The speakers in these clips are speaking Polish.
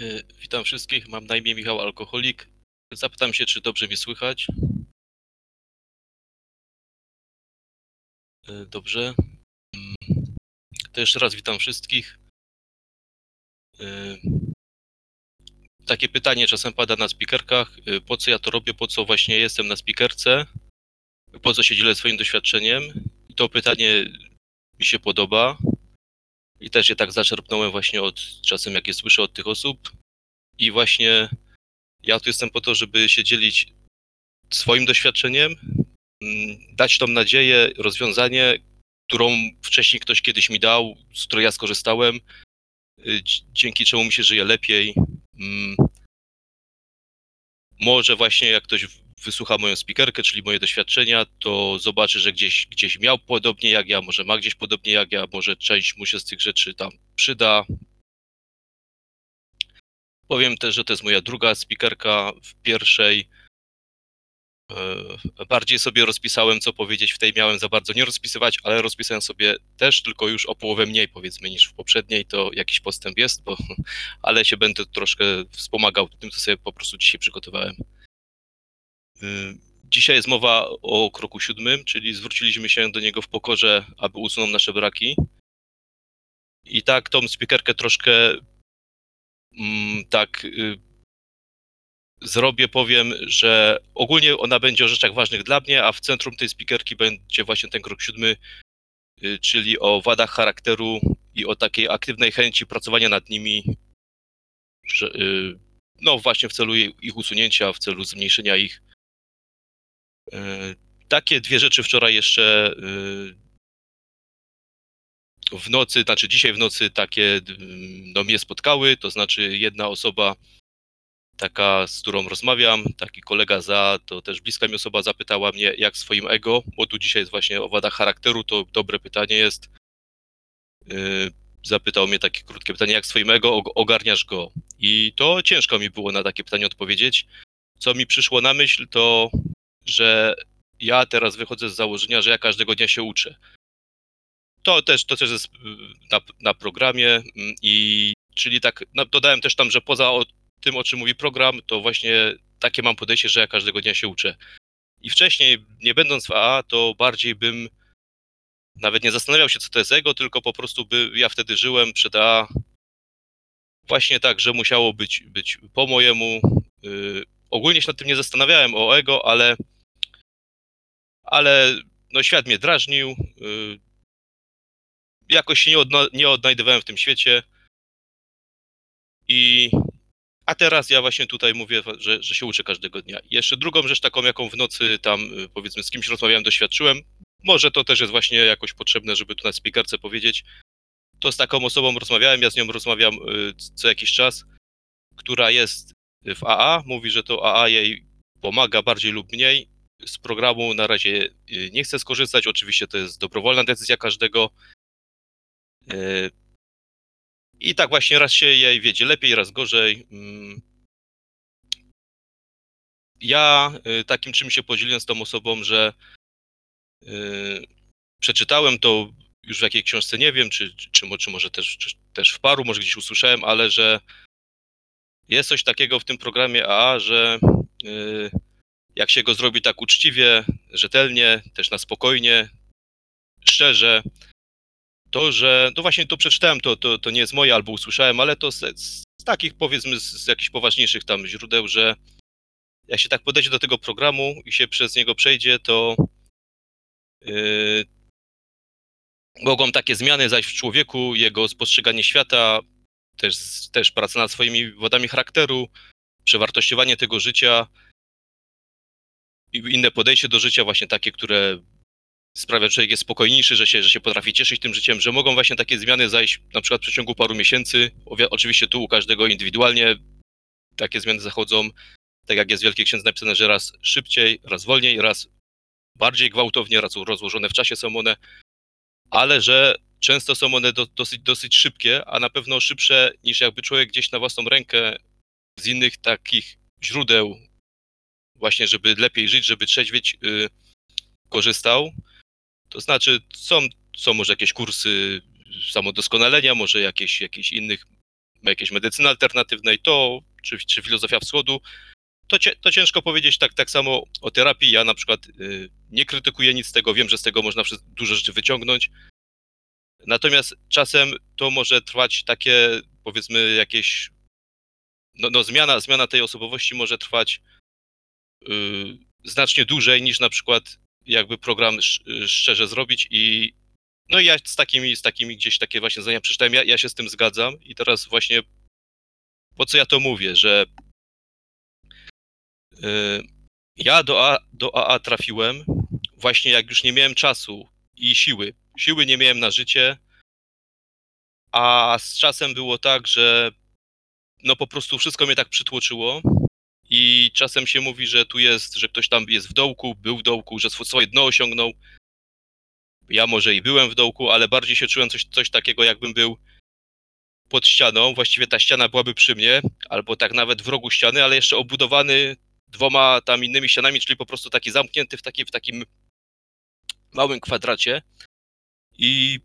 Y, Witam wszystkich, mam na imię Michał Alkoholik. Zapytam się, czy dobrze mnie słychać. Y, Dobrze. Mm, To jeszcze raz witam wszystkich. Y, Takie pytanie czasem pada na spikerkach. Po co ja to robię? Po co właśnie jestem na spikerce? Po co się dzielę swoim doświadczeniem? I to pytanie mi się podoba. I też je tak zaczerpnąłem właśnie od czasem, jak je słyszę od tych osób. I właśnie ja tu jestem po to, żeby się dzielić swoim doświadczeniem, mm, dać tą nadzieję, rozwiązanie, którą wcześniej ktoś kiedyś mi dał, z której ja skorzystałem, y, dzi- dzięki czemu mi się żyje lepiej. Mm, Może właśnie jak ktoś wysłucha moją spikerkę, czyli moje doświadczenia, to zobaczy, że gdzieś, gdzieś miał podobnie jak ja, może ma gdzieś podobnie jak ja, może część mu się z tych rzeczy tam przyda, Powiem też, że to jest moja druga spikerka. W pierwszej e, bardziej sobie rozpisałem, co powiedzieć. W tej miałem za bardzo nie rozpisywać, ale rozpisałem sobie też, tylko już o połowę mniej, powiedzmy, niż w poprzedniej. To jakiś postęp jest, bo, ale się będę troszkę wspomagał tym, co sobie po prostu dzisiaj przygotowałem. Y, Dzisiaj jest mowa o kroku siódmym, czyli zwróciliśmy się do niego w pokorze, aby usunął nasze braki. I tak tą spikerkę troszkę mm, tak y, zrobię, powiem, że ogólnie ona będzie o rzeczach ważnych dla mnie, a w centrum tej spikerki będzie właśnie ten krok siódmy, y, czyli o wadach charakteru i o takiej aktywnej chęci pracowania nad nimi, że, y, no właśnie w celu ich usunięcia, w celu zmniejszenia ich. Y, Takie dwie rzeczy wczoraj jeszcze y, w nocy, znaczy dzisiaj w nocy takie y, no, mnie spotkały, to znaczy jedna osoba taka, z którą rozmawiam, taki kolega za, to też bliska mi osoba zapytała mnie, jak swoim ego, bo tu dzisiaj jest właśnie o charakteru, to dobre pytanie jest. Yy, Zapytał mnie takie krótkie pytanie, jak swoim ego og- ogarniasz go? I to ciężko mi było na takie pytanie odpowiedzieć. Co mi przyszło na myśl, to że ja teraz wychodzę z założenia, że ja każdego dnia się uczę. To też, to też jest y, na, na programie mm, i czyli tak, no, dodałem też tam, że poza o tym, o czym mówi program, to właśnie takie mam podejście, że ja każdego dnia się uczę. I wcześniej, nie będąc w AA, to bardziej bym nawet nie zastanawiał się, co to jest ego, tylko po prostu by ja wtedy żyłem przed AA właśnie tak, że musiało być, być po mojemu. Yy, ogólnie się nad tym nie zastanawiałem o ego, ale ale no, świat mnie drażnił. Yy, jakoś się nie, odna- nie odnajdywałem w tym świecie. I a teraz ja właśnie tutaj mówię, że, że się uczę każdego dnia. Jeszcze drugą rzecz taką, jaką w nocy tam y, powiedzmy z kimś rozmawiałem, doświadczyłem, może to też jest właśnie jakoś potrzebne, żeby tu na speakerce powiedzieć, to z taką osobą rozmawiałem, ja z nią rozmawiam y, co jakiś czas, która jest w AA, mówi, że to AA jej pomaga bardziej lub mniej. Z programu na razie y, nie chce skorzystać, oczywiście to jest dobrowolna decyzja każdego. Y, I tak właśnie raz się jej wiedzie lepiej, raz gorzej. Mm. Ja y, takim czym się podzieliłem z tą osobą, że przeczytałem to już w jakiej książce, nie wiem, czy, czy, czy, mo- czy może też, czy, też w paru, może gdzieś usłyszałem, ale że jest coś takiego w tym programie AA, że jak się go zrobi tak uczciwie, rzetelnie, też na spokojnie, szczerze, to, że no właśnie to przeczytałem, to, to, to nie jest moje albo usłyszałem, ale to z, z takich powiedzmy z, z jakichś poważniejszych tam źródeł, że jak się tak podejdzie do tego programu i się przez niego przejdzie, to yy, mogą takie zmiany zajść w człowieku, jego spostrzeganie świata, też, też praca nad swoimi wadami charakteru, przewartościowanie tego życia inne podejście do życia, właśnie takie, które sprawia, że człowiek jest spokojniejszy, że się, że się potrafi cieszyć tym życiem, że mogą właśnie takie zmiany zajść na przykład w przeciągu paru miesięcy. Oczywiście tu u każdego indywidualnie takie zmiany zachodzą, tak jak jest w Wielkiej Księdze napisane, że raz szybciej, raz wolniej, raz bardziej gwałtownie, raz rozłożone w czasie są one, ale że często są one do, dosyć, dosyć szybkie, a na pewno szybsze niż jakby człowiek gdzieś na własną rękę z innych takich źródeł właśnie, żeby lepiej żyć, żeby trzeźwieć, yy, korzystał. To znaczy, są, są może jakieś kursy samodoskonalenia, może jakieś, jakieś innych jakiejś medycyny alternatywnej, to czy, czy filozofia wschodu, to, to ciężko powiedzieć tak, tak samo o terapii. Ja na przykład y, nie krytykuję nic z tego, wiem, że z tego można dużo rzeczy wyciągnąć. Natomiast czasem to może trwać takie, powiedzmy, jakieś. No, no zmiana, zmiana tej osobowości może trwać y, znacznie dłużej niż na przykład jakby program szczerze zrobić i no i ja z takimi, z takimi gdzieś takie właśnie zdania przeczytałem, ja, ja się z tym zgadzam i teraz właśnie po co ja to mówię, że yy, ja do, A, do AA trafiłem właśnie jak już nie miałem czasu i siły. Siły nie miałem na życie, a z czasem było tak, że no po prostu wszystko mnie tak przytłoczyło i czasem się mówi, że tu jest, że ktoś tam jest w dołku, był w dołku, że swoje dno osiągnął. Ja może i byłem w dołku, ale bardziej się czułem coś, coś takiego, jakbym był pod ścianą. Właściwie ta ściana byłaby przy mnie, albo tak nawet w rogu ściany, ale jeszcze obudowany dwoma tam innymi ścianami, czyli po prostu taki zamknięty w, taki, w takim małym kwadracie. I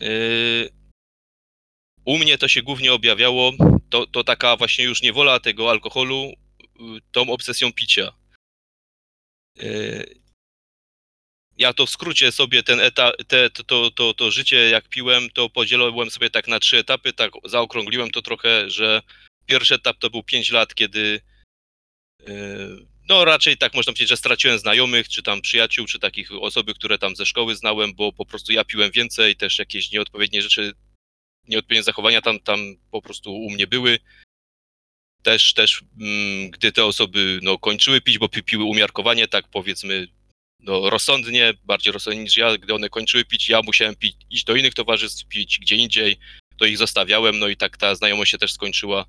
yy, u mnie to się głównie objawiało, to, to taka właśnie już niewola tego alkoholu, y, tą obsesją picia. Y, ja to w skrócie sobie ten etap, te, to, to, to życie jak piłem, to podzieliłem sobie tak na trzy etapy, tak zaokrągliłem to trochę, że pierwszy etap to był 5 lat, kiedy y, no raczej tak można powiedzieć, że straciłem znajomych, czy tam przyjaciół, czy takich osoby, które tam ze szkoły znałem, bo po prostu ja piłem więcej, też jakieś nieodpowiednie rzeczy nieodpowiednie zachowania tam, tam po prostu u mnie były. Też, też mm, gdy te osoby no, kończyły pić, bo piły umiarkowanie, tak powiedzmy, no, rozsądnie, bardziej rozsądnie niż ja, gdy one kończyły pić, ja musiałem pić, iść do innych towarzystw, pić gdzie indziej, to ich zostawiałem, no i tak ta znajomość się też skończyła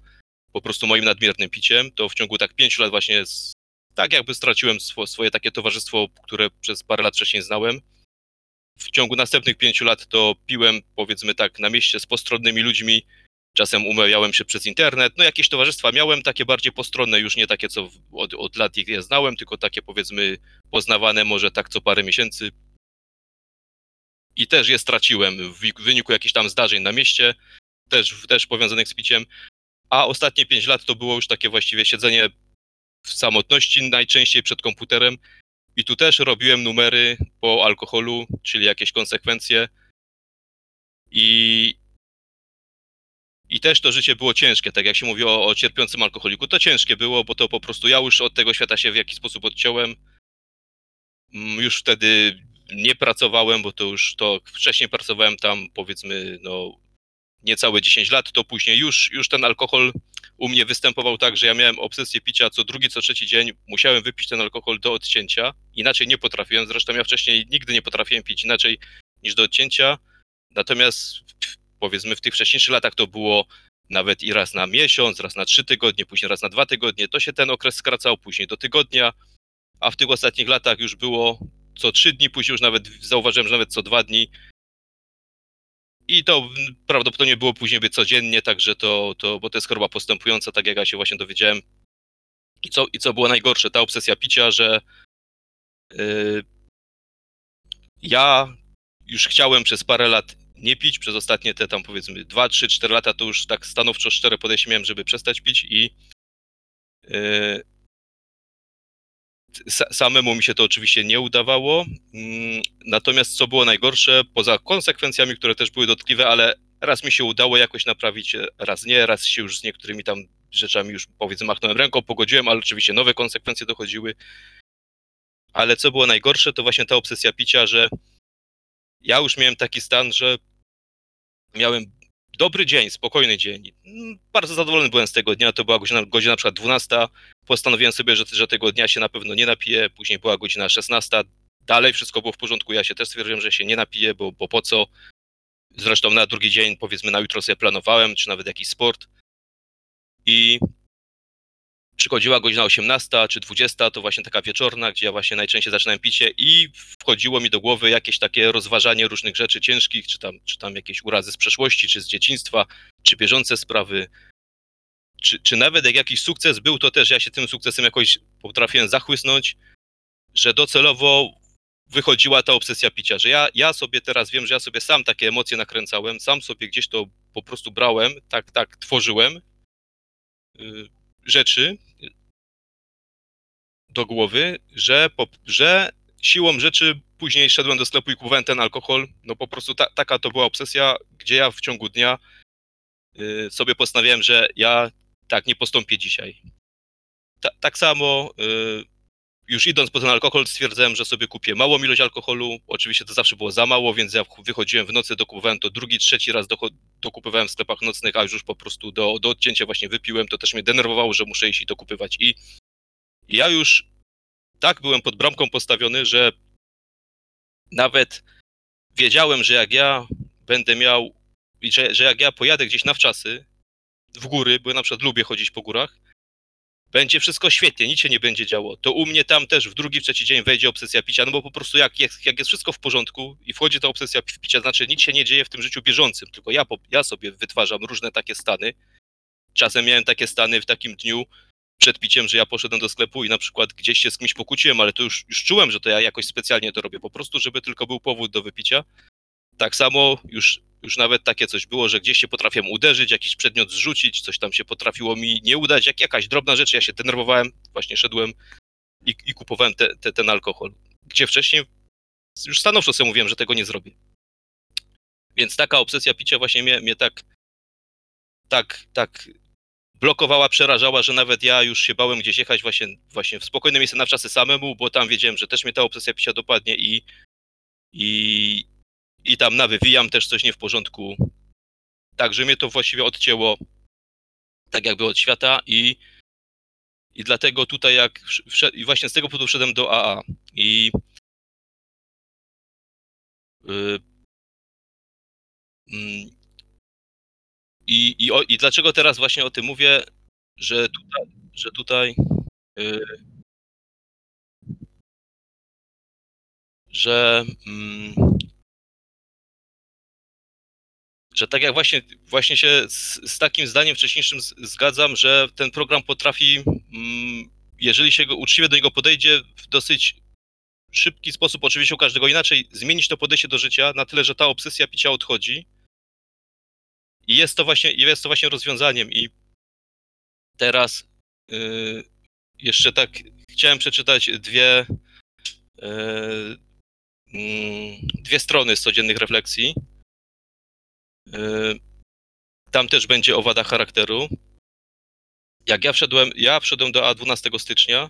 po prostu moim nadmiernym piciem, to w ciągu tak pięciu lat właśnie z, tak jakby straciłem swo, swoje takie towarzystwo, które przez parę lat wcześniej znałem w ciągu następnych pięciu lat to piłem, powiedzmy tak, na mieście z postronnymi ludźmi. Czasem umawiałem się przez internet. No jakieś towarzystwa miałem, takie bardziej postronne, już nie takie, co od, od lat ich je znałem, tylko takie powiedzmy poznawane może tak co parę miesięcy. I też je straciłem w wyniku jakichś tam zdarzeń na mieście, też, też powiązanych z piciem. A ostatnie pięć lat to było już takie właściwie siedzenie w samotności, najczęściej przed komputerem, i tu też robiłem numery po alkoholu, czyli jakieś konsekwencje. I, i też to życie było ciężkie, tak jak się mówi o, o cierpiącym alkoholiku. To ciężkie było, bo to po prostu ja już od tego świata się w jakiś sposób odciąłem. Mm, już wtedy nie pracowałem, bo to już to wcześniej pracowałem tam powiedzmy no niecałe 10 lat, to później już, już ten alkohol u mnie występował tak, że ja miałem obsesję picia co drugi, co trzeci dzień. Musiałem wypić ten alkohol do odcięcia. Inaczej nie potrafiłem. Zresztą ja wcześniej nigdy nie potrafiłem pić inaczej niż do odcięcia. Natomiast powiedzmy w tych wcześniejszych latach to było nawet i raz na miesiąc, raz na trzy tygodnie, później raz na dwa tygodnie. To się ten okres skracał później do tygodnia, a w tych ostatnich latach już było co trzy dni, później już nawet zauważyłem, że nawet co dwa dni i to prawdopodobnie było później by codziennie, także to, to, bo to jest choroba postępująca, tak jak ja się właśnie dowiedziałem. I co, i co było najgorsze, ta obsesja picia, że yy, ja już chciałem przez parę lat nie pić, przez ostatnie te tam powiedzmy 2, 3, 4 lata to już tak stanowczo szczere podejście miałem, żeby przestać pić i yy, Samemu mi się to oczywiście nie udawało. Mm, natomiast co było najgorsze, poza konsekwencjami, które też były dotkliwe, ale raz mi się udało jakoś naprawić, raz nie, raz się już z niektórymi tam rzeczami już powiedzmy machnąłem ręką, pogodziłem, ale oczywiście nowe konsekwencje dochodziły. Ale co było najgorsze, to właśnie ta obsesja picia, że ja już miałem taki stan, że miałem dobry dzień, spokojny dzień. Mm, bardzo zadowolony byłem z tego dnia, to była godzina, godzina na przykład 12. Postanowiłem sobie, że, że tego dnia się na pewno nie napiję. Później była godzina 16. Dalej wszystko było w porządku. Ja się też stwierdziłem, że się nie napiję, bo, bo po co? Zresztą na drugi dzień, powiedzmy na jutro sobie planowałem, czy nawet jakiś sport. I przychodziła godzina 18 czy 20, to właśnie taka wieczorna, gdzie ja właśnie najczęściej zaczynałem picie i wchodziło mi do głowy jakieś takie rozważanie różnych rzeczy ciężkich, czy tam, czy tam jakieś urazy z przeszłości, czy z dzieciństwa, czy bieżące sprawy, czy, czy nawet jak jakiś sukces był, to też ja się tym sukcesem jakoś potrafiłem zachłysnąć, że docelowo wychodziła ta obsesja picia, że ja, ja sobie teraz wiem, że ja sobie sam takie emocje nakręcałem, sam sobie gdzieś to po prostu brałem, tak, tak tworzyłem y, rzeczy do głowy, że, po, że siłą rzeczy później szedłem do sklepu i kupowałem ten alkohol. No po prostu ta, taka to była obsesja, gdzie ja w ciągu dnia y, sobie postanawiałem, że ja tak nie postąpię dzisiaj. Ta, tak samo y, już idąc po ten alkohol stwierdzałem, że sobie kupię małą ilość alkoholu. Oczywiście to zawsze było za mało, więc ja wychodziłem w nocy, dokupowałem to drugi, trzeci raz dokupywałem w sklepach nocnych, a już po prostu do, do odcięcia właśnie wypiłem. To też mnie denerwowało, że muszę iść i dokupywać. I ja już tak byłem pod bramką postawiony, że nawet wiedziałem, że jak ja będę miał, że, że jak ja pojadę gdzieś na wczasy, w góry, bo ja na przykład lubię chodzić po górach, będzie wszystko świetnie, nic się nie będzie działo. To u mnie tam też w drugi, trzeci dzień wejdzie obsesja picia, no bo po prostu jak jest, jak jest wszystko w porządku i wchodzi ta obsesja picia, znaczy nic się nie dzieje w tym życiu bieżącym, tylko ja, ja sobie wytwarzam różne takie stany. Czasem miałem takie stany w takim dniu, przed piciem, że ja poszedłem do sklepu i na przykład gdzieś się z kimś pokłóciłem, ale to już, już czułem, że to ja jakoś specjalnie to robię, po prostu, żeby tylko był powód do wypicia. Tak samo już, już nawet takie coś było, że gdzieś się potrafiłem uderzyć, jakiś przedmiot zrzucić, coś tam się potrafiło mi nie udać, jak jakaś drobna rzecz, ja się denerwowałem, właśnie szedłem i, i kupowałem te, te, ten alkohol, gdzie wcześniej już stanowczo sobie mówiłem, że tego nie zrobię. Więc taka obsesja picia właśnie mnie, mnie tak, tak, tak blokowała, przerażała, że nawet ja już się bałem gdzieś jechać właśnie, właśnie w spokojne miejsce na wczasy samemu, bo tam wiedziałem, że też mnie ta obsesja picia dopadnie i, i, i tam nawywijam też coś nie w porządku. Także mnie to właściwie odcięło tak jakby od świata i, i dlatego tutaj jak i właśnie z tego powodu wszedłem do AA i yy, i, i, o, I dlaczego teraz właśnie o tym mówię, że tutaj, że tutaj yy, że, mm, że tak jak właśnie, właśnie się z, z takim zdaniem wcześniejszym z, zgadzam, że ten program potrafi, mm, jeżeli się go uczciwie do niego podejdzie, w dosyć szybki sposób, oczywiście u każdego inaczej, zmienić to podejście do życia na tyle, że ta obsesja picia odchodzi i jest to właśnie, jest to właśnie rozwiązaniem. I teraz yy, jeszcze tak chciałem przeczytać dwie, yy, dwie strony z codziennych refleksji. Yy, tam też będzie o wadach charakteru. Jak ja wszedłem, ja wszedłem do A 12 stycznia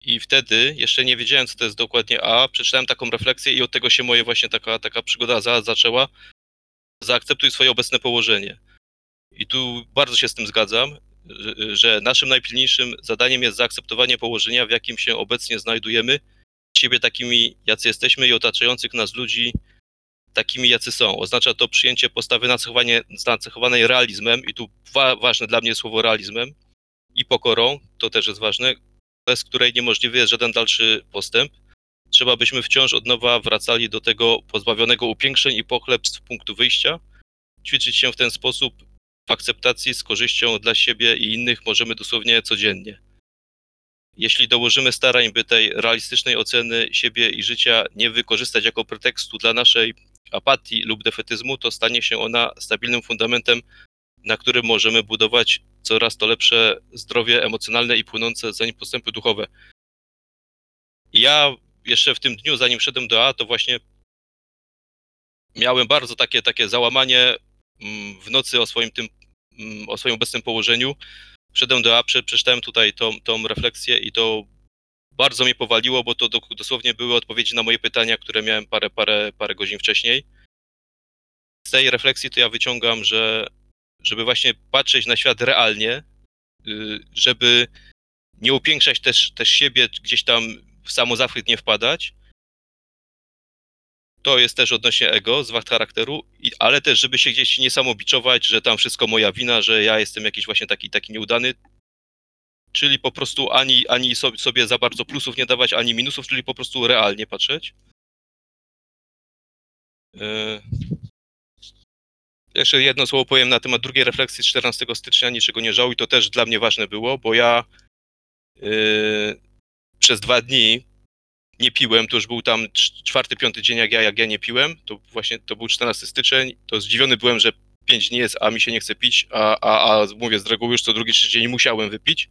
i wtedy jeszcze nie wiedziałem, co to jest dokładnie A. Przeczytałem taką refleksję i od tego się moje właśnie taka, taka przygoda za, zaczęła zaakceptuj swoje obecne położenie. I tu bardzo się z tym zgadzam, że, naszym najpilniejszym zadaniem jest zaakceptowanie położenia, w jakim się obecnie znajdujemy, siebie takimi, jacy jesteśmy i otaczających nas ludzi takimi, jacy są. Oznacza to przyjęcie postawy nacechowanej realizmem, i tu wa ważne dla mnie słowo realizmem, i pokorą, to też jest ważne, bez której niemożliwy jest żaden dalszy postęp trzeba byśmy wciąż od nowa wracali do tego pozbawionego upiększeń i pochlebstw punktu wyjścia. Ćwiczyć się w ten sposób w akceptacji z korzyścią dla siebie i innych możemy dosłownie codziennie. Jeśli dołożymy starań, by tej realistycznej oceny siebie i życia nie wykorzystać jako pretekstu dla naszej apatii lub defetyzmu, to stanie się ona stabilnym fundamentem, na którym możemy budować coraz to lepsze zdrowie emocjonalne i płynące za nim postępy duchowe. Ja jeszcze w tym dniu, zanim szedłem do A, to właśnie miałem bardzo takie, takie załamanie mm, w nocy o swoim tym, mm, o swoim obecnym położeniu. Wszedłem do A, przeczytałem tutaj tą, tą refleksję i to bardzo mnie powaliło, bo to dosłownie były odpowiedzi na moje pytania, które miałem parę, parę, parę godzin wcześniej. Z tej refleksji to ja wyciągam, że żeby właśnie patrzeć na świat realnie, y, żeby nie upiększać też, też siebie gdzieś tam w samozachwyt nie wpadać. To jest też odnośnie ego, zwad charakteru, ale też, żeby się gdzieś nie samobiczować, że tam wszystko moja wina, że ja jestem jakiś właśnie taki, taki nieudany. Czyli po prostu ani, ani sobie za bardzo plusów nie dawać, ani minusów, czyli po prostu realnie patrzeć. Yy. Jeszcze jedno słowo powiem na temat drugiej refleksji 14 stycznia, niczego nie żałuj, to też dla mnie ważne było, bo ja yy, przez dwa dni nie piłem, to już był tam czwarty, piąty dzień, jak ja, jak ja nie piłem, to właśnie to był 14 styczeń, to zdziwiony byłem, że pięć dni jest, a mi się nie chce pić, a, a, a mówię, z reguły już co drugi, trzeci dzień musiałem wypić.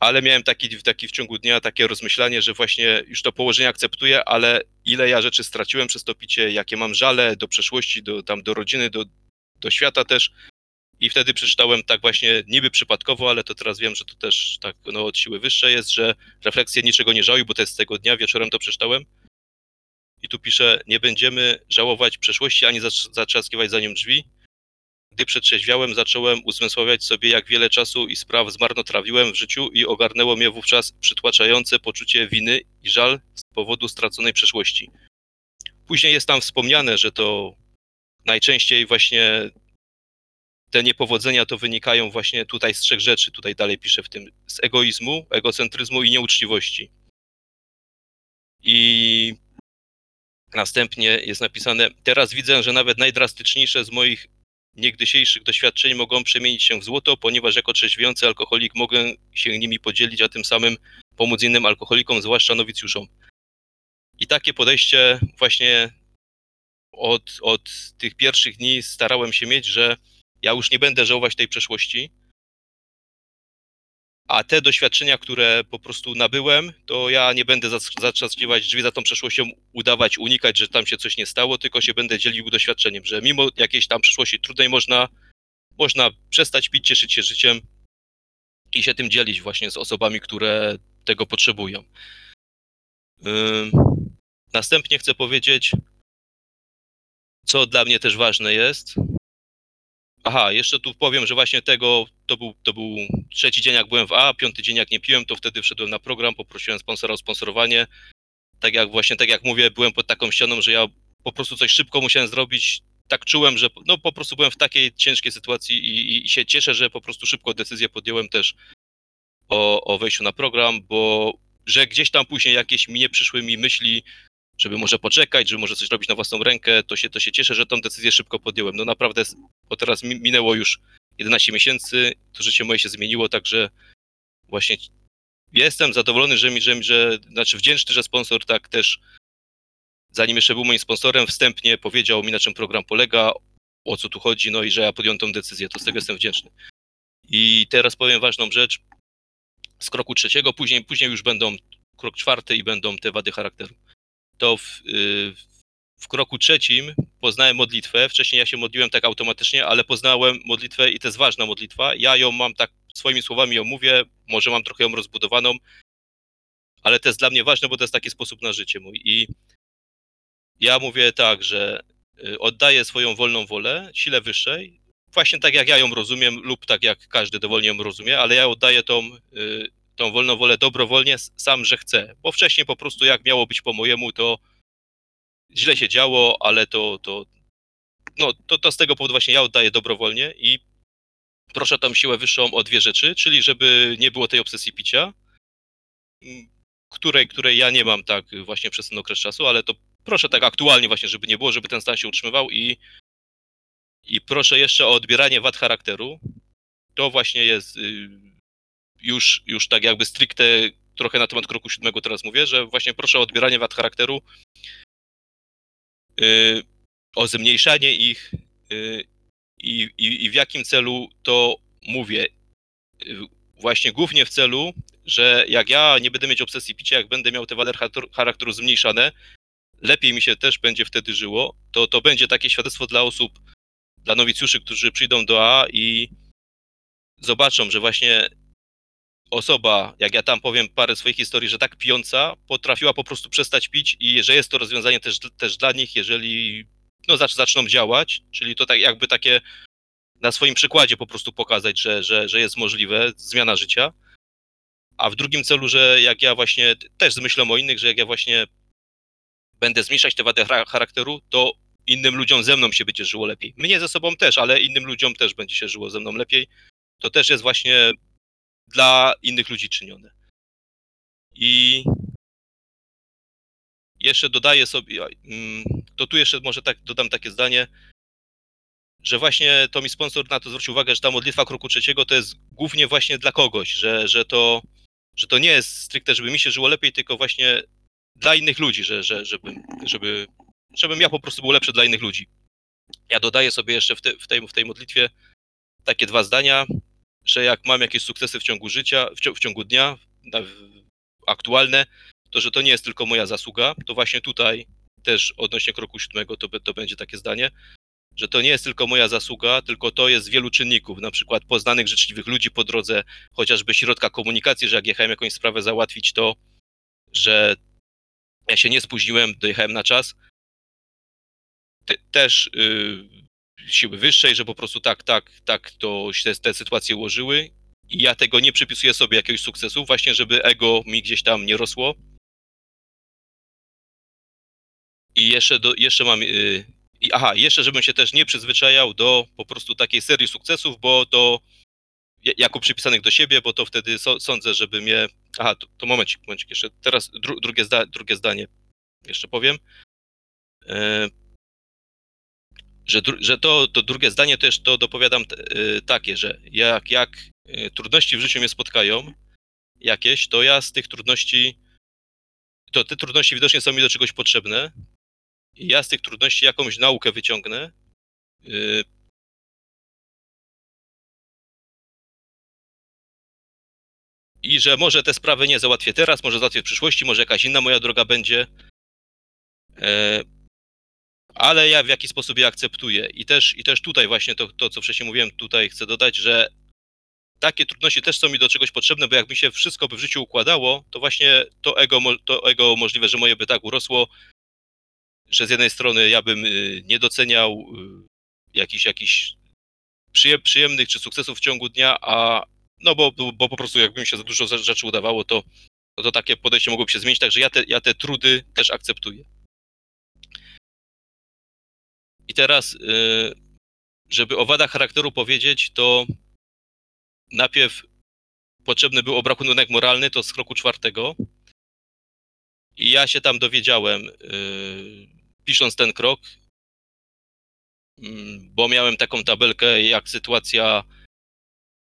Ale miałem taki, taki w ciągu dnia takie rozmyślanie, że właśnie już to położenie akceptuję, ale ile ja rzeczy straciłem przez to picie, jakie mam żale do przeszłości, do, tam do rodziny, do, do świata też. I wtedy przeczytałem tak właśnie niby przypadkowo, ale to teraz wiem, że to też tak no, od siły wyższe jest, że refleksje niczego nie żałuj, bo to jest z tego dnia, wieczorem to przeczytałem. I tu pisze, nie będziemy żałować przeszłości ani zatrzaskiwać za nią drzwi. Gdy przetrzeźwiałem, zacząłem uzmysławiać sobie, jak wiele czasu i spraw zmarnotrawiłem w życiu i ogarnęło mnie wówczas przytłaczające poczucie winy i żal z powodu straconej przeszłości. Później jest tam wspomniane, że to najczęściej właśnie te niepowodzenia to wynikają właśnie tutaj z trzech rzeczy, tutaj dalej piszę w tym, z egoizmu, egocentryzmu i nieuczciwości. I następnie jest napisane, teraz widzę, że nawet najdrastyczniejsze z moich niegdysiejszych doświadczeń mogą przemienić się w złoto, ponieważ jako trzeźwiący alkoholik mogę się nimi podzielić, a tym samym pomóc innym alkoholikom, zwłaszcza nowicjuszom. I takie podejście właśnie od, od tych pierwszych dni starałem się mieć, że ja już nie będę żałować tej przeszłości, a te doświadczenia, które po prostu nabyłem, to ja nie będę zatrzaskiwać drzwi za tą przeszłością, udawać, unikać, że tam się coś nie stało, tylko się będę dzielił doświadczeniem, że mimo jakiejś tam przeszłości trudnej można, można przestać pić, cieszyć się życiem i się tym dzielić właśnie z osobami, które tego potrzebują. Następnie chcę powiedzieć, co dla mnie też ważne jest, Aha, jeszcze tu powiem, że właśnie tego, to był, to był trzeci dzień jak byłem w A, piąty dzień jak nie piłem, to wtedy wszedłem na program, poprosiłem sponsora o sponsorowanie. Tak jak właśnie, tak jak mówię, byłem pod taką ścianą, że ja po prostu coś szybko musiałem zrobić. Tak czułem, że no po prostu byłem w takiej ciężkiej sytuacji i, i się cieszę, że po prostu szybko decyzję podjąłem też o, o wejściu na program, bo że gdzieś tam później jakieś mi nie przyszły mi myśli, żeby może poczekać, żeby może coś robić na własną rękę, to się, to się cieszę, że tą decyzję szybko podjąłem. No naprawdę, bo teraz minęło już 11 miesięcy, to życie moje się zmieniło, także właśnie jestem zadowolony, że mi, że, że znaczy wdzięczny, że sponsor tak też, zanim jeszcze był moim sponsorem, wstępnie powiedział mi, na czym program polega, o co tu chodzi, no i że ja podjąłem tą decyzję, to z tego jestem wdzięczny. I teraz powiem ważną rzecz z kroku trzeciego, później, później już będą krok czwarty i będą te wady charakteru to w, y, w kroku trzecim poznałem modlitwę. Wcześniej ja się modliłem tak automatycznie, ale poznałem modlitwę i to jest ważna modlitwa. Ja ją mam tak swoimi słowami ją mówię, może mam trochę ją rozbudowaną, ale to jest dla mnie ważne, bo to jest taki sposób na życie mój. I ja mówię tak, że y, oddaję swoją wolną wolę sile wyższej, właśnie tak jak ja ją rozumiem, lub tak jak każdy dowolnie ją rozumie, ale ja oddaję tą y, tą wolną wolę dobrowolnie, sam, że chcę. Bo wcześniej po prostu jak miało być po mojemu, to źle się działo, ale to, to, no, to, to z tego powodu właśnie ja oddaję dobrowolnie i proszę tą siłę wyższą o dwie rzeczy, czyli żeby nie było tej obsesji picia, której, której ja nie mam tak właśnie przez ten okres czasu, ale to proszę tak aktualnie właśnie, żeby nie było, żeby ten stan się utrzymywał i, i proszę jeszcze o odbieranie wad charakteru. To właśnie jest y, już, już tak jakby stricte trochę na temat kroku siódmego teraz mówię, że właśnie proszę o odbieranie wad charakteru, yy, o zmniejszanie ich yy, i, i, w jakim celu to mówię. Yy, właśnie głównie w celu, że jak ja nie będę mieć obsesji picia, jak będę miał te wady charakteru zmniejszane, lepiej mi się też będzie wtedy żyło, to to będzie takie świadectwo dla osób, dla nowicjuszy, którzy przyjdą do A i zobaczą, że właśnie osoba, jak ja tam powiem parę swoich historii, że tak pijąca, potrafiła po prostu przestać pić i że jest to rozwiązanie też, też dla nich, jeżeli no, zaczną działać, czyli to tak jakby takie na swoim przykładzie po prostu pokazać, że, że, że jest możliwe zmiana życia. A w drugim celu, że jak ja właśnie też zmyślam o innych, że jak ja właśnie będę zmniejszać te wady charakteru, to innym ludziom ze mną się będzie żyło lepiej. Mnie ze sobą też, ale innym ludziom też będzie się żyło ze mną lepiej. To też jest właśnie dla innych ludzi czynione. I jeszcze dodaję sobie, mm, to tu jeszcze może tak dodam takie zdanie, że właśnie to mi sponsor na to zwrócił uwagę, że ta modlitwa kroku trzeciego to jest głównie właśnie dla kogoś, że, że to że to nie jest stricte, żeby mi się żyło lepiej, tylko właśnie dla innych ludzi, że, że, żeby, żeby, żebym ja po prostu był lepszy dla innych ludzi. Ja dodaję sobie jeszcze w, te, w, tej, w tej modlitwie takie dwa zdania, że jak mam jakieś sukcesy w ciągu życia, w, w ciągu dnia, aktualne, to że to nie jest tylko moja zasługa, to właśnie tutaj też odnośnie kroku siódmego to, to będzie takie zdanie, że to nie jest tylko moja zasługa, tylko to jest wielu czynników, na przykład poznanych życzliwych ludzi po drodze, chociażby środka komunikacji, że jak jechałem jakąś sprawę załatwić, to że ja się nie spóźniłem, dojechałem na czas. Te, też yy, siły wyższej, że po prostu tak, tak, tak to się te sytuacje ułożyły i ja tego nie przypisuję sobie jakiegoś sukcesu, właśnie żeby ego mi gdzieś tam nie rosło. I jeszcze, do, jeszcze mam. Yy, aha, jeszcze żebym się też nie przyzwyczajał do po prostu takiej serii sukcesów, bo to jako przypisanych do siebie, bo to wtedy so, sądzę, żeby mnie. Aha, to, to momencik, jeszcze teraz dru, drugie, zda, drugie zdanie jeszcze powiem. Yy, że, że to, to drugie zdanie też to dopowiadam yy, takie, że jak, jak yy, trudności w życiu mnie spotkają, jakieś, to ja z tych trudności, to te trudności widocznie są mi do czegoś potrzebne i ja z tych trudności jakąś naukę wyciągnę. Yy, I że może te sprawy nie załatwię teraz, może załatwię w przyszłości, może jakaś inna moja droga będzie. Yy, ale ja w jaki sposób je akceptuję. I też, i też tutaj właśnie to, to, co wcześniej mówiłem, tutaj chcę dodać, że takie trudności też są mi do czegoś potrzebne, bo jak mi się wszystko by w życiu układało, to właśnie to ego, to ego możliwe, że moje by tak urosło, że z jednej strony ja bym y, nie doceniał y, jakichś, jakichś przyjemnych czy sukcesów w ciągu dnia, a no bo, bo po prostu jakby mi się za dużo rzeczy udawało, to, to takie podejście mogłoby się zmienić, także ja te, ja te trudy też akceptuję. I teraz, y, żeby o wadach charakteru powiedzieć, to najpierw potrzebny był obrachunek moralny, to z kroku czwartego. I ja się tam dowiedziałem, y, pisząc ten krok, mm, bo miałem taką tabelkę, jak sytuacja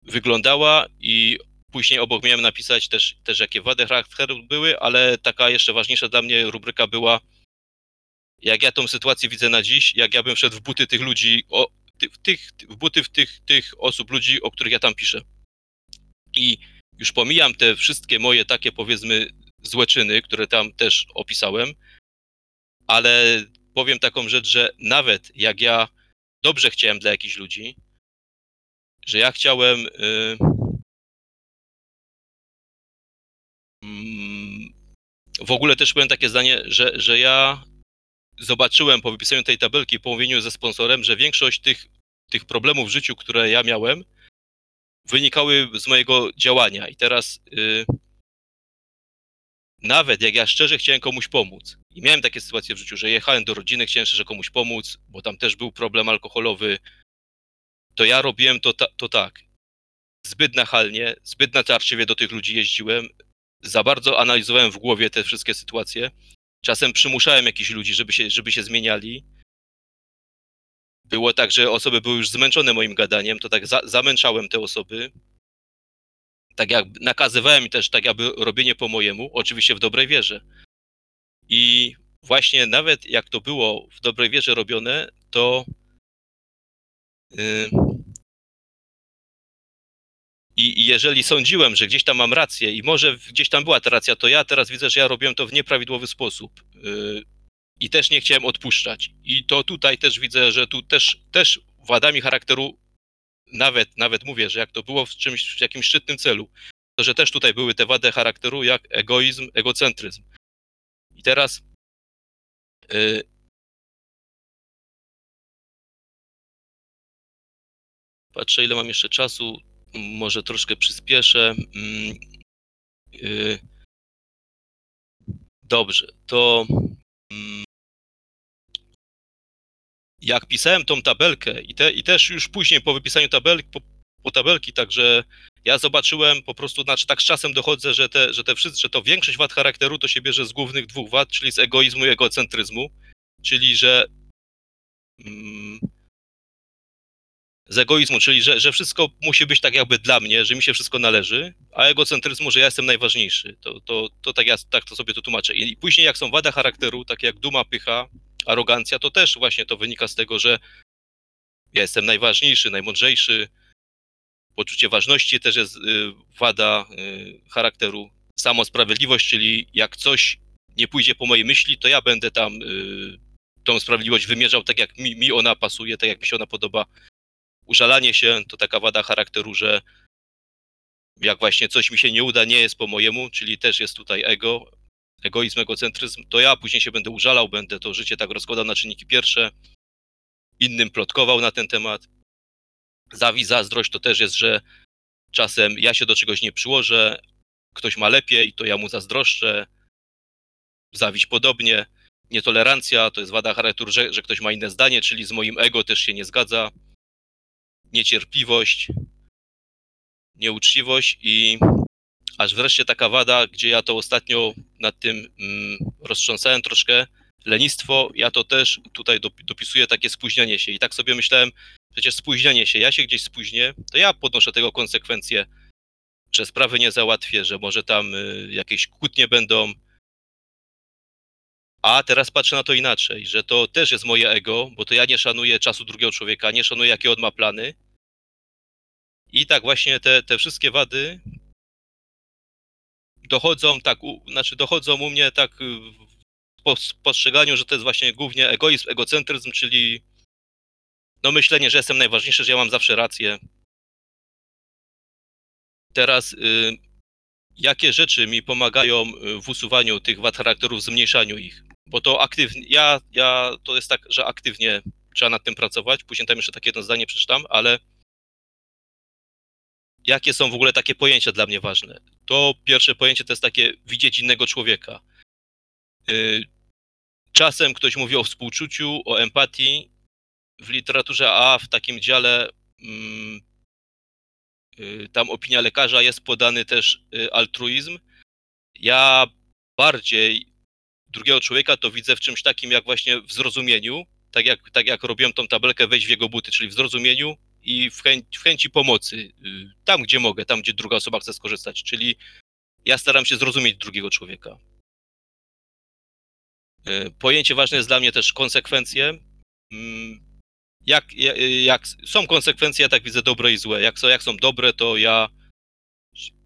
wyglądała i później obok miałem napisać też, też jakie wady charakteru były, ale taka jeszcze ważniejsza dla mnie rubryka była jak ja tą sytuację widzę na dziś, jak ja bym wszedł w buty tych ludzi, o, tych, w buty w tych, tych osób, ludzi, o których ja tam piszę. I już pomijam te wszystkie moje takie, powiedzmy, złe czyny, które tam też opisałem, ale powiem taką rzecz, że nawet jak ja dobrze chciałem dla jakichś ludzi, że ja chciałem. Yy, w ogóle też powiem takie zdanie, że, że ja zobaczyłem po wypisaniu tej tabelki, po mówieniu ze sponsorem, że większość tych, tych problemów w życiu, które ja miałem, wynikały z mojego działania. I teraz yy, nawet jak ja szczerze chciałem komuś pomóc, i miałem takie sytuacje w życiu, że jechałem do rodziny, chciałem szczerze komuś pomóc, bo tam też był problem alkoholowy, to ja robiłem to, ta, to tak. Zbyt nachalnie, zbyt natarczywie do tych ludzi jeździłem, za bardzo analizowałem w głowie te wszystkie sytuacje Czasem przymuszałem jakichś ludzi, żeby się, żeby się zmieniali. Było tak, że osoby były już zmęczone moim gadaniem, to tak za, zamęczałem te osoby. Tak jak nakazywałem też tak jakby robienie po mojemu, oczywiście w dobrej wierze. I właśnie nawet jak to było w dobrej wierze robione, to yy, i, jeżeli sądziłem, że gdzieś tam mam rację i może gdzieś tam była ta racja, to ja teraz widzę, że ja robiłem to w nieprawidłowy sposób. Yy, I też nie chciałem odpuszczać. I to tutaj też widzę, że tu też, też wadami charakteru, nawet, nawet mówię, że jak to było w czymś, w jakimś szczytnym celu, to że też tutaj były te wady charakteru, jak egoizm, egocentryzm. I teraz yy, patrzę, ile mam jeszcze czasu może troszkę przyspieszę. Mm, y, dobrze, to mm, jak pisałem tą tabelkę i, te, i też już później po wypisaniu tabelki, po, po tabelki, także ja zobaczyłem po prostu, znaczy tak z czasem dochodzę, że te, że te wszystkie, że to większość wad charakteru to się bierze z głównych dwóch wad, czyli z egoizmu i egocentryzmu, czyli że mm, z egoizmu, czyli że, że wszystko musi być tak jakby dla mnie, że mi się wszystko należy, a egocentryzmu, że ja jestem najważniejszy. To, to, to tak, ja, tak to sobie to tłumaczę. I później jak są wada charakteru, takie jak duma, pycha, arogancja, to też właśnie to wynika z tego, że ja jestem najważniejszy, najmądrzejszy. Poczucie ważności też jest y, wada y, charakteru. Samosprawiedliwość, czyli jak coś nie pójdzie po mojej myśli, to ja będę tam y, tą sprawiedliwość wymierzał tak, jak mi, mi ona pasuje, tak jak mi się ona podoba. Użalanie się to taka wada charakteru, że jak właśnie coś mi się nie uda, nie jest po mojemu, czyli też jest tutaj ego, egoizm, egocentryzm, to ja później się będę użalał, będę to życie tak rozkładał na czynniki pierwsze, innym plotkował na ten temat. Zawi, zazdrość to też jest, że czasem ja się do czegoś nie przyłożę, ktoś ma lepiej, to ja mu zazdroszczę. Zawiść podobnie. Nietolerancja to jest wada charakteru, że, że ktoś ma inne zdanie, czyli z moim ego też się nie zgadza. Niecierpliwość, nieuczciwość i aż wreszcie taka wada, gdzie ja to ostatnio nad tym mm, roztrząsałem troszkę, lenistwo, ja to też tutaj dopisuję takie spóźnianie się. I tak sobie myślałem, przecież spóźnianie się, ja się gdzieś spóźnię, to ja podnoszę tego konsekwencje, że sprawy nie załatwię, że może tam y, jakieś kłótnie będą, a teraz patrzę na to inaczej, że to też jest moje ego, bo to ja nie szanuję czasu drugiego człowieka, nie szanuję jakie on ma plany. I tak właśnie te, te wszystkie wady dochodzą tak, u, znaczy dochodzą u mnie tak w postrzeganiu, że to jest właśnie głównie egoizm, egocentryzm, czyli no myślenie, że jestem najważniejszy, że ja mam zawsze rację. Teraz y, jakie rzeczy mi pomagają y, w usuwaniu tych wad charakterów, zmniejszaniu ich? Bo to aktywnie, ja, ja to jest tak, że aktywnie trzeba nad tym pracować. Później tam jeszcze takie jedno zdanie przeczytam, ale jakie są w ogóle takie pojęcia dla mnie ważne? To pierwsze pojęcie to jest takie widzieć innego człowieka. Y, czasem ktoś mówi o współczuciu, o empatii. W literaturze A, w takim dziale, mm, y, tam opinia lekarza jest podany też y, altruizm. Ja bardziej drugiego człowieka to widzę w czymś takim jak właśnie w zrozumieniu, tak jak, tak jak robiłem tą tabelkę wejść w jego buty, czyli w zrozumieniu i w, chęci, w chęci pomocy, tam gdzie mogę, tam gdzie druga osoba chce skorzystać, czyli ja staram się zrozumieć drugiego człowieka. E, pojęcie ważne jest dla mnie też konsekwencje. Mm, jak, jak, jak są konsekwencje, ja tak widzę dobre i złe. Jak są, jak są dobre, to ja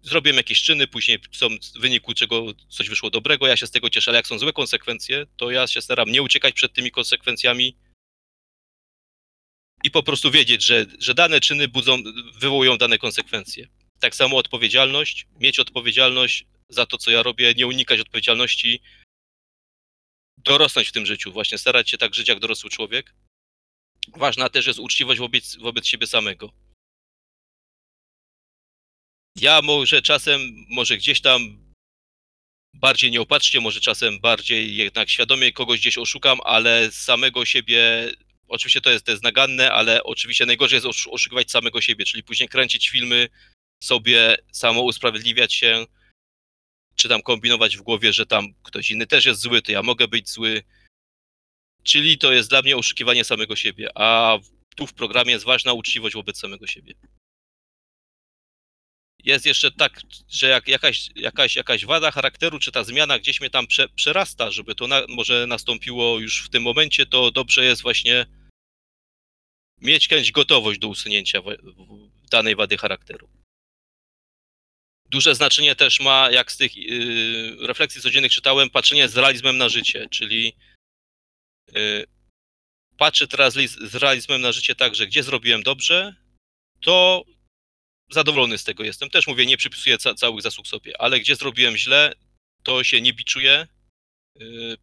zrobiłem jakieś czyny, później są w wyniku czego coś wyszło dobrego, ja się z tego cieszę, ale jak są złe konsekwencje, to ja się staram nie uciekać przed tymi konsekwencjami i po prostu wiedzieć, że, że dane czyny budzą, wywołują dane konsekwencje. Tak samo odpowiedzialność, mieć odpowiedzialność za to, co ja robię, nie unikać odpowiedzialności, dorosnąć w tym życiu, właśnie starać się tak żyć jak dorosły człowiek. Ważna też jest uczciwość wobec, wobec siebie samego. Ja może czasem, może gdzieś tam bardziej nieopatrznie, może czasem bardziej jednak świadomie kogoś gdzieś oszukam, ale samego siebie, oczywiście to jest, to jest naganne, ale oczywiście najgorzej jest oszukiwać samego siebie, czyli później kręcić filmy sobie, samo usprawiedliwiać się, czy tam kombinować w głowie, że tam ktoś inny też jest zły, to ja mogę być zły. Czyli to jest dla mnie oszukiwanie samego siebie, a tu w programie jest ważna uczciwość wobec samego siebie. Jest jeszcze tak, że jak jakaś, jakaś, jakaś wada charakteru, czy ta zmiana gdzieś mnie tam prze, przerasta, żeby to na, może nastąpiło już w tym momencie, to dobrze jest właśnie mieć chęć gotowość do usunięcia danej wady charakteru. Duże znaczenie też ma, jak z tych yy, refleksji codziennych czytałem, patrzenie z realizmem na życie, czyli yy, patrzę teraz z realizmem na życie tak, że gdzie zrobiłem dobrze, to zadowolony z tego jestem. Też mówię, nie przypisuję ca całych zasług sobie, ale gdzie zrobiłem źle, to się nie biczuję. Yy,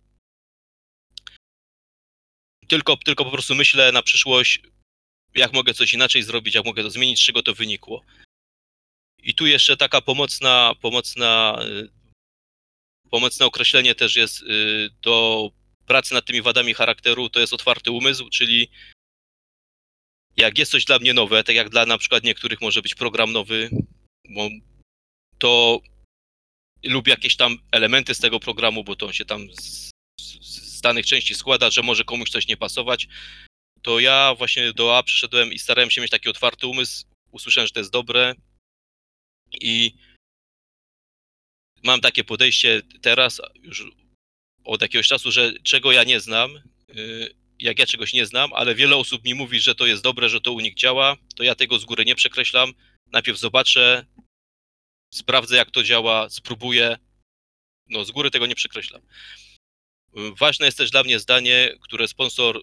tylko, tylko po prostu myślę na przyszłość, jak mogę coś inaczej zrobić, jak mogę to zmienić, z czego to wynikło. I tu jeszcze taka pomocna, pomocna, y, pomocne określenie też jest y, do pracy nad tymi wadami charakteru, to jest otwarty umysł, czyli jak jest coś dla mnie nowe, tak jak dla na przykład niektórych może być program nowy, to lub jakieś tam elementy z tego programu, bo to on się tam z, z danych części składa, że może komuś coś nie pasować, to ja właśnie do A przyszedłem i starałem się mieć taki otwarty umysł. Usłyszałem, że to jest dobre i mam takie podejście teraz, już od jakiegoś czasu, że czego ja nie znam, y, jak ja czegoś nie znam, ale wiele osób mi mówi, że to jest dobre, że to u nich działa, to ja tego z góry nie przekreślam. Najpierw zobaczę, sprawdzę jak to działa, spróbuję. No z góry tego nie przekreślam. Ważne jest też dla mnie zdanie, które sponsor y,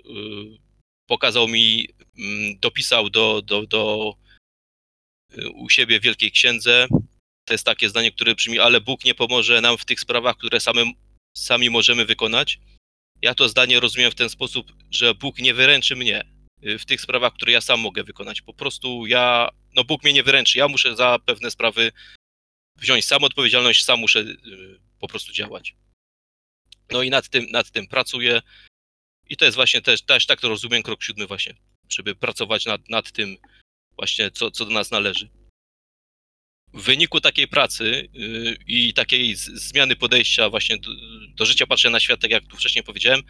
pokazał mi, mm, dopisał do, do, do y, u siebie w Wielkiej Księdze. To jest takie zdanie, które brzmi, ale Bóg nie pomoże nam w tych sprawach, które same, sami możemy wykonać. Ja to zdanie rozumiem w ten sposób, że Bóg nie wyręczy mnie y, w tych sprawach, które ja sam mogę wykonać. Po prostu ja, no Bóg mnie nie wyręczy, ja muszę za pewne sprawy wziąć sam odpowiedzialność, sam muszę po prostu działać. No i nad tym, nad tym pracuję. I to jest właśnie też, też tak to rozumiem, krok siódmy właśnie, żeby pracować nad, nad tym właśnie, co, co do nas należy. W wyniku takiej pracy yy, i takiej zmiany podejścia właśnie do, do, życia, patrzę na świat, tak jak tu wcześniej powiedziałem,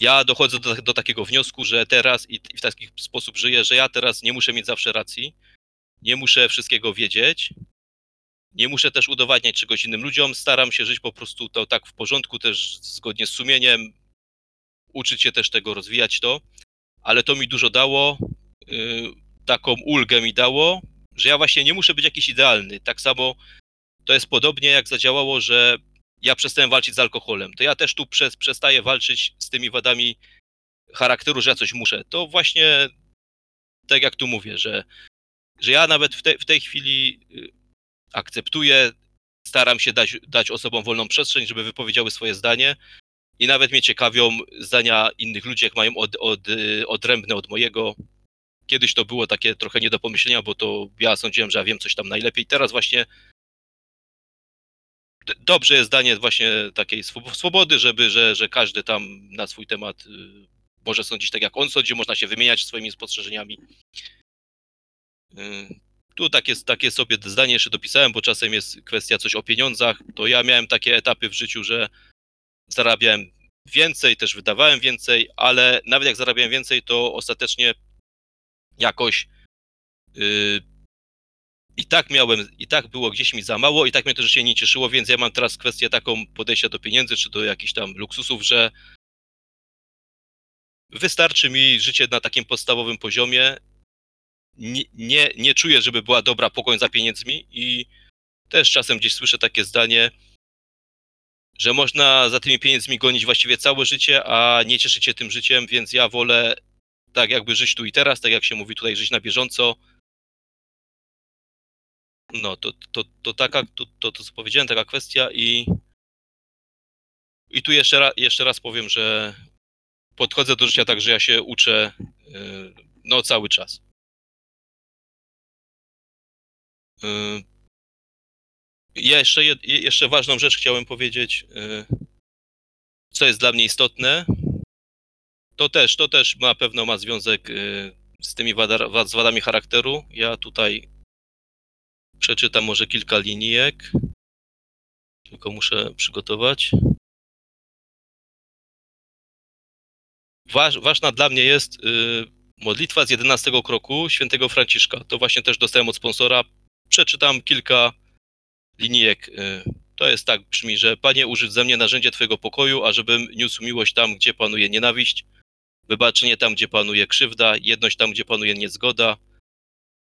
ja dochodzę do, do takiego wniosku, że teraz i, i w taki sposób żyję, że ja teraz nie muszę mieć zawsze racji, nie muszę wszystkiego wiedzieć, nie muszę też udowadniać czegoś innym ludziom, staram się żyć po prostu to tak w porządku, też zgodnie z sumieniem, uczyć się też tego, rozwijać to, ale to mi dużo dało, yy, taką ulgę mi dało, że ja właśnie nie muszę być jakiś idealny. Tak samo to jest podobnie jak zadziałało, że ja przestałem walczyć z alkoholem. To ja też tu przez, przestaję walczyć z tymi wadami charakteru, że ja coś muszę. To właśnie tak jak tu mówię, że, że ja nawet w, te, w tej chwili y, akceptuję, staram się dać, dać osobom wolną przestrzeń, żeby wypowiedziały swoje zdanie i nawet mnie ciekawią zdania innych ludzi, jak mają od, od, odrębne od mojego. Kiedyś to było takie trochę nie do pomyślenia, bo to ja sądziłem, że ja wiem coś tam najlepiej. Teraz właśnie dobrze jest zdanie właśnie takiej swobody, żeby, że, że każdy tam na swój temat y, może sądzić tak, jak on sądzi, można się wymieniać swoimi spostrzeżeniami. Y, tu takie, takie sobie zdanie jeszcze dopisałem, bo czasem jest kwestia coś o pieniądzach. To ja miałem takie etapy w życiu, że zarabiałem więcej, też wydawałem więcej, ale nawet jak zarabiałem więcej, to ostatecznie jakoś yy, i tak miałem, i tak było gdzieś mi za mało, i tak mnie to życie nie cieszyło, więc ja mam teraz kwestię taką podejścia do pieniędzy, czy do jakichś tam luksusów, że wystarczy mi życie na takim podstawowym poziomie. Nie, nie, nie czuję, żeby była dobra pogoń za pieniędzmi i też czasem gdzieś słyszę takie zdanie, że można za tymi pieniędzmi gonić właściwie całe życie, a nie cieszyć się tym życiem, więc ja wolę tak jakby żyć tu i teraz, tak jak się mówi tutaj, żyć na bieżąco. No, to, to, to taka, to, to, to co powiedziałem, taka kwestia i i tu jeszcze, ra, jeszcze raz powiem, że podchodzę do życia tak, że ja się uczę yy, no cały czas. Y, jeszcze, jeszcze ważną rzecz chciałem powiedzieć, y, co jest dla mnie istotne. To też, to też na pewno ma związek y, z tymi wada, z wadami charakteru. Ja tutaj przeczytam może kilka linijek. Tylko muszę przygotować. Waż, ważna dla mnie jest modlitwa z 11 kroku świętego Franciszka. To właśnie też dostałem od sponsora przeczytam kilka linijek. Y, to jest tak, brzmi, że Panie, użyć ze mnie narzędzie Twojego pokoju, ażebym niósł miłość tam, gdzie panuje nienawiść, wybaczenie tam, gdzie panuje krzywda, jedność tam, gdzie panuje niezgoda,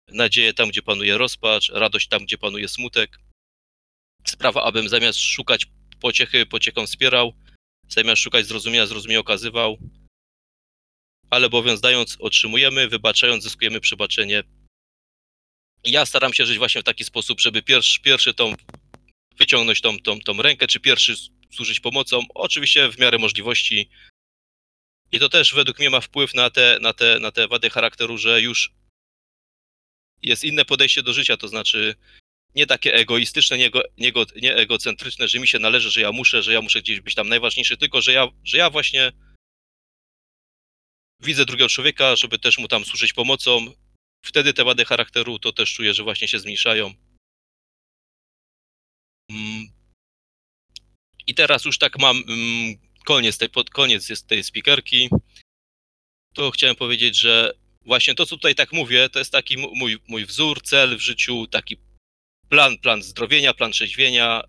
nadzieję tam, gdzie panuje rozpacz, radość tam, gdzie panuje smutek. Sprawa, abym zamiast szukać pociechy, pocieką wspierał, zamiast szukać zrozumienia, zrozumienia okazywał, ale bowiem zdając, otrzymujemy, wybaczając, zyskujemy przebaczenie, ja staram się żyć właśnie w taki sposób, żeby pierwszy, pierwszy tą, wyciągnąć tą, tą, tą rękę, czy pierwszy służyć pomocą, oczywiście w miarę możliwości. I to też według mnie ma wpływ na te, na te, na te wady charakteru, że już jest inne podejście do życia, to znaczy nie takie egoistyczne, nie, ego, nie, nie egocentryczne, że mi się należy, że ja muszę, że ja muszę gdzieś być tam najważniejszy, tylko że ja, że ja właśnie widzę drugiego człowieka, żeby też mu tam służyć pomocą, wtedy te wady charakteru to też czuję, że właśnie się zmniejszają. Mm. I teraz już tak mam mm, koniec tej, koniec jest tej speakerki. to chciałem powiedzieć, że właśnie to, co tutaj tak mówię, to jest taki mój, mój wzór, cel w życiu, taki plan, plan zdrowienia, plan trzeźwienia.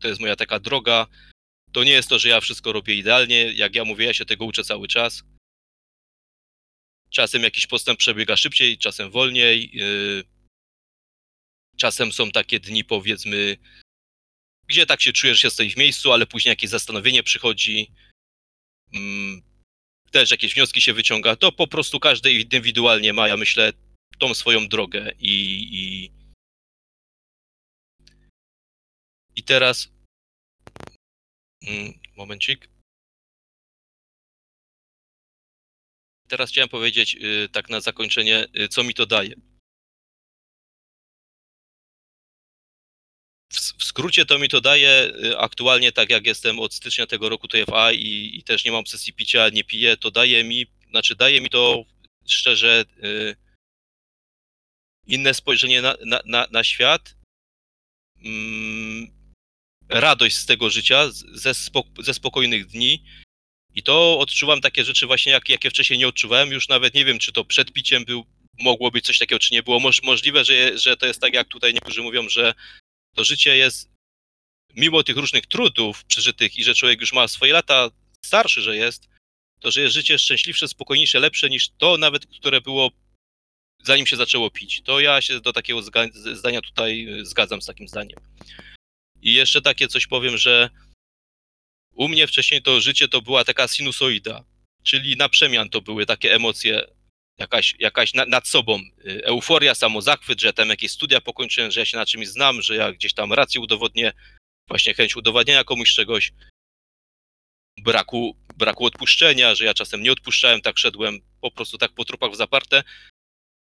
To jest moja taka droga. To nie jest to, że ja wszystko robię idealnie. Jak ja mówię, ja się tego uczę cały czas. Czasem jakiś postęp przebiega szybciej, czasem wolniej. Yy, czasem są takie dni, powiedzmy, gdzie tak się czujesz, że jesteś w miejscu, ale później jakieś zastanowienie przychodzi. Mm, też jakieś wnioski się wyciąga. To po prostu każdy indywidualnie ma, ja myślę, tą swoją drogę i, i, i teraz mm, momencik. Teraz chciałem powiedzieć y, tak na zakończenie, y, co mi to daje. W, skrócie to mi to daje y, aktualnie, tak jak jestem od stycznia tego roku TFA i, i też nie mam sesji picia, nie piję, to daje mi, znaczy daje mi to szczerze inne spojrzenie na, na, na, na świat, mm, radość z tego życia, ze, spok ze spokojnych dni, i to odczuwam takie rzeczy właśnie, jak, jakie wcześniej nie odczuwałem. Już nawet nie wiem, czy to przed piciem był, mogło być coś takiego, czy nie było. Moż, możliwe, że, że to jest tak, jak tutaj niektórzy mówią, że to życie jest, mimo tych różnych trudów przeżytych i że człowiek już ma swoje lata, starszy, że jest, to że jest życie szczęśliwsze, spokojniejsze, lepsze niż to nawet, które było zanim się zaczęło pić. To ja się do takiego zdania tutaj zgadzam z takim zdaniem. I jeszcze takie coś powiem, że u mnie wcześniej to życie to była taka sinusoida, czyli na przemian to były takie emocje, jakaś, jakaś na, nad sobą y, euforia, samozachwyt, że tam jakieś studia pokończyłem, że ja się na czymś znam, że ja gdzieś tam rację udowodnię, właśnie chęć udowodnienia komuś czegoś, braku, braku odpuszczenia, że ja czasem nie odpuszczałem, tak szedłem po prostu tak po trupach w zaparte,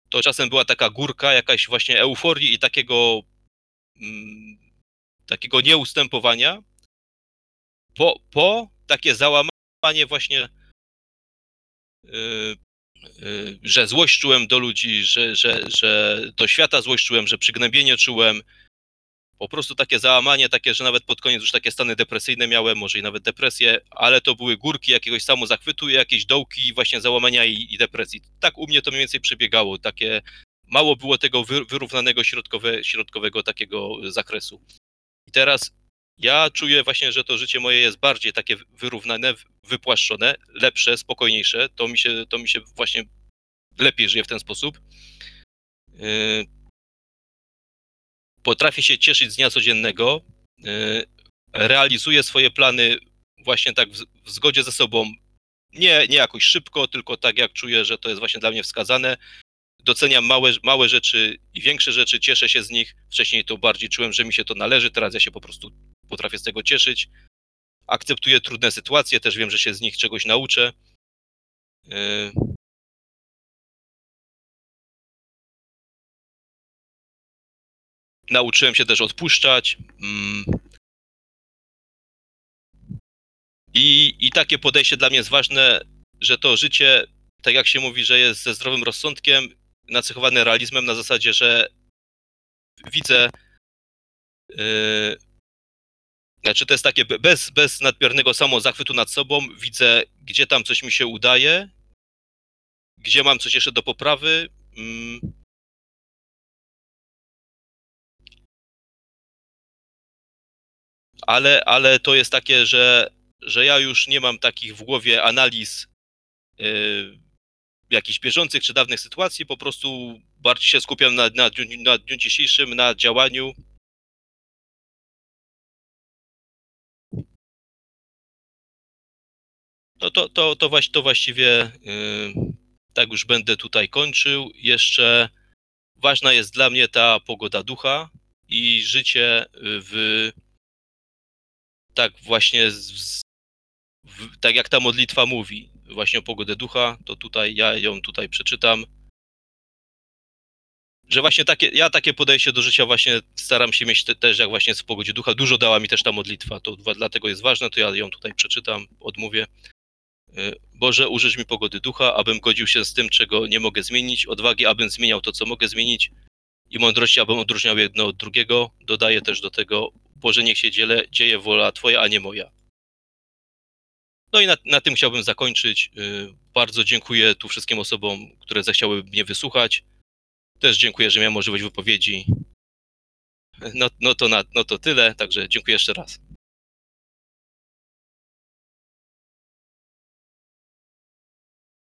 to czasem była taka górka jakaś właśnie euforii i takiego mm, takiego nieustępowania, po, po takie załamanie właśnie, yy, yy, że złość czułem do ludzi, że, że, że do świata złość czułem, że przygnębienie czułem, po prostu takie załamanie, takie, że nawet pod koniec już takie stany depresyjne miałem, może i nawet depresję, ale to były górki jakiegoś samozachwytu i jakieś dołki właśnie załamania i, i depresji. Tak u mnie to mniej więcej przebiegało, takie mało było tego wyrównanego środkowe, środkowego takiego zakresu. I teraz ja czuję właśnie, że to życie moje jest bardziej takie wyrównane, wypłaszczone, lepsze, spokojniejsze. To mi się, to mi się właśnie lepiej żyje w ten sposób. Yy, potrafię się cieszyć z dnia codziennego. Yy, realizuję swoje plany właśnie tak w zgodzie ze sobą. Nie, nie jakoś szybko, tylko tak jak czuję, że to jest właśnie dla mnie wskazane doceniam małe, małe rzeczy i większe rzeczy, cieszę się z nich. Wcześniej to bardziej czułem, że mi się to należy, teraz ja się po prostu potrafię z tego cieszyć. Akceptuję trudne sytuacje, też wiem, że się z nich czegoś nauczę. Yy. Nauczyłem się też odpuszczać. Mm. I, I takie podejście dla mnie jest ważne, że to życie, tak jak się mówi, że jest ze zdrowym rozsądkiem, nacechowane realizmem na zasadzie, że widzę. Yy, znaczy, to jest takie bez, bez nadmiernego samozachwytu nad sobą. Widzę, gdzie tam coś mi się udaje, gdzie mam coś jeszcze do poprawy. Yy. Ale, ale to jest takie, że, że ja już nie mam takich w głowie analiz. Yy, jakichś bieżących czy dawnych sytuacji, po prostu bardziej się skupiam na, na, na dniu dzisiejszym, na działaniu. No to, to, to, to właściwie yy, tak już będę tutaj kończył. Jeszcze ważna jest dla mnie ta pogoda ducha i życie w tak właśnie z, w, tak jak ta modlitwa mówi, właśnie o pogodę ducha, to tutaj ja ją tutaj przeczytam. Że właśnie takie, ja takie podejście do życia właśnie staram się mieć te, też jak właśnie w pogodzie ducha. Dużo dała mi też ta modlitwa, to dlatego jest ważne, to ja ją tutaj przeczytam, odmówię. Y, Boże, użyć mi pogody ducha, abym godził się z tym, czego nie mogę zmienić, odwagi, abym zmieniał to, co mogę zmienić i mądrości, abym odróżniał jedno od drugiego. Dodaję też do tego, Boże, niech się dzielę, dzieje wola Twoja, a nie moja. No i na, na tym chciałbym zakończyć. Bardzo dziękuję tu wszystkim osobom, które zechciały mnie wysłuchać. Też dziękuję, że miałem możliwość wypowiedzi. No, no, to, na, no to tyle, także dziękuję jeszcze raz.